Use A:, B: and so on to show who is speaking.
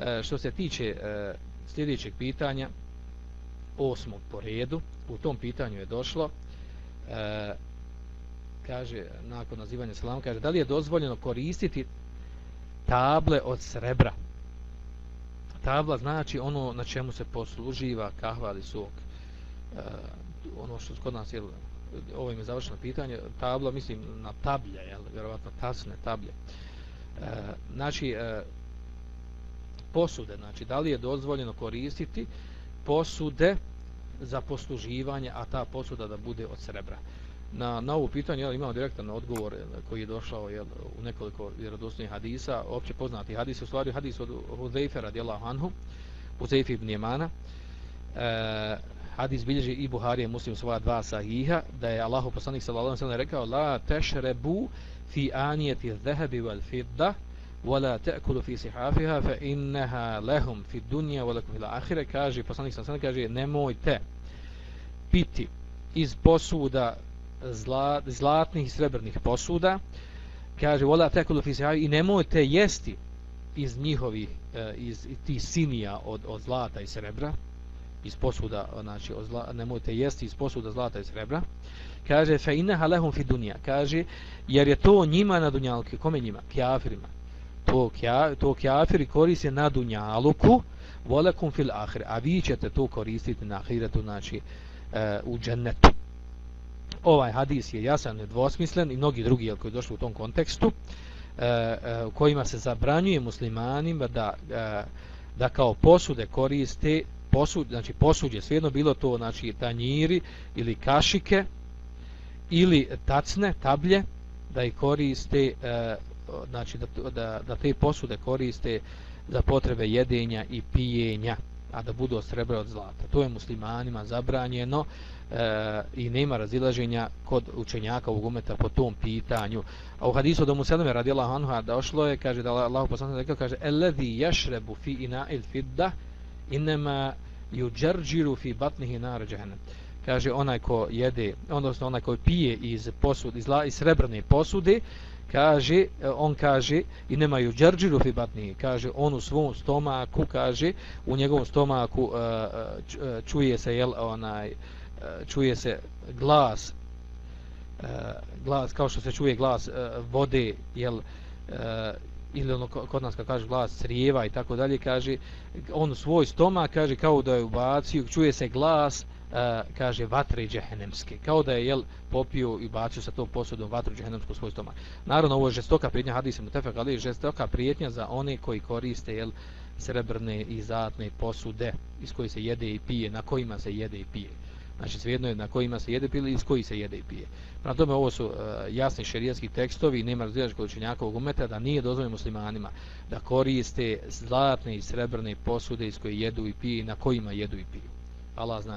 A: E, što se tiče e, sljedećeg pitanja, osmog po redu, u tom pitanju je došlo, e, kaže, nakon nazivanja salama, kaže, da li je dozvoljeno koristiti table od srebra? Tabla znači ono na čemu se posluživa kahva ili sok. E, ono što kod nas je, ovo im je završeno pitanje, tabla, mislim, na tablje, jel, vjerovatno tasne tablje. E, znači, e, posude, znači da li je dozvoljeno koristiti posude za posluživanje, a ta posuda da bude od srebra. Na, na ovo pitanje jel, imamo direktan odgovor koji je došao jel, u nekoliko vjerodostojnih hadisa, opće poznati hadis, u stvari hadis od Huzeyfe radijallahu anhu, Huzeyfe ibn Jemana, e, hadis bilježi i Buharije muslim svoja dva sahiha, da je Allahu poslanik sallallahu alaihi sallam rekao la tešrebu fi anijeti zehebi wal fidda, ولا تأكل في صحافها فإنها لهم في الدنيا ولكم في الآخرة kaže poslanik sam sam kaže nemojte piti iz posuda zla, zlatnih i srebrnih posuda kaže ولا تأكل في صحافها i nemojte jesti iz njihovih e, iz ti sinija od, od zlata i srebra iz posuda znači od zla, nemojte jesti iz posuda zlata i srebra kaže fa innaha lahum fi dunya kaže jer je to njima na dunjalku kome njima kafirima to, kja, to kjafiri koriste na dunjaluku volekum fil ahir a vi ćete to koristiti na ahiretu znači e, u džennetu. Ovaj hadis je jasan dvosmislen i mnogi drugi koji došli u tom kontekstu e, e, kojima se zabranjuje muslimanima da, e, da kao posude koriste posud, znači posuđe. Svejedno bilo to znači tanjiri ili kašike ili tacne, tablje da ih koriste e, znači da, da, da te posude koriste za potrebe jedenja i pijenja a da budu od srebra od zlata. To je muslimanima zabranjeno e, i nema razilaženja kod učenjaka u umeta po tom pitanju. A u hadisu do Museleme radila anhu došlo je kaže da Allah poslana rekao kaže eladhi jašrebu fi ina'il fidda inma juđerđiru fi batnihi nar jahannam kaže onaj ko jede odnosno onaj ko pije iz posude iz, iz srebrne posude kaže, e, on kaže i nemaju džarđiru fibatni, kaže on u svom stomaku, kaže u njegovom stomaku uh, čuje se jel, onaj, čuje se glas uh, glas, kao što se čuje glas uh, vode jel, uh, ili ono kod nas kad kaže glas crijeva i tako dalje, kaže on u svoj stomak, kaže kao da je ubacio, čuje se glas E, kaže vatre džehennemske. Kao da je jel popio i bacio sa tom posudom vatru džehennemsku svoj stomak. Naravno ovo je žestoka prijetnja hadisa mutefek ali je žestoka prijetnja za one koji koriste jel srebrne i zlatne posude iz koje se jede i pije na kojima se jede i pije. Znači svejedno je na kojima se jede pili iz koji se jede i pije. Na tome ovo su uh, jasni šerijatski tekstovi nema razlijač kod učenjakovog umeta da nije dozvoljeno muslimanima da koriste zlatne i srebrne posude iz koje jedu i pije na kojima jedu i piju. Allah zna.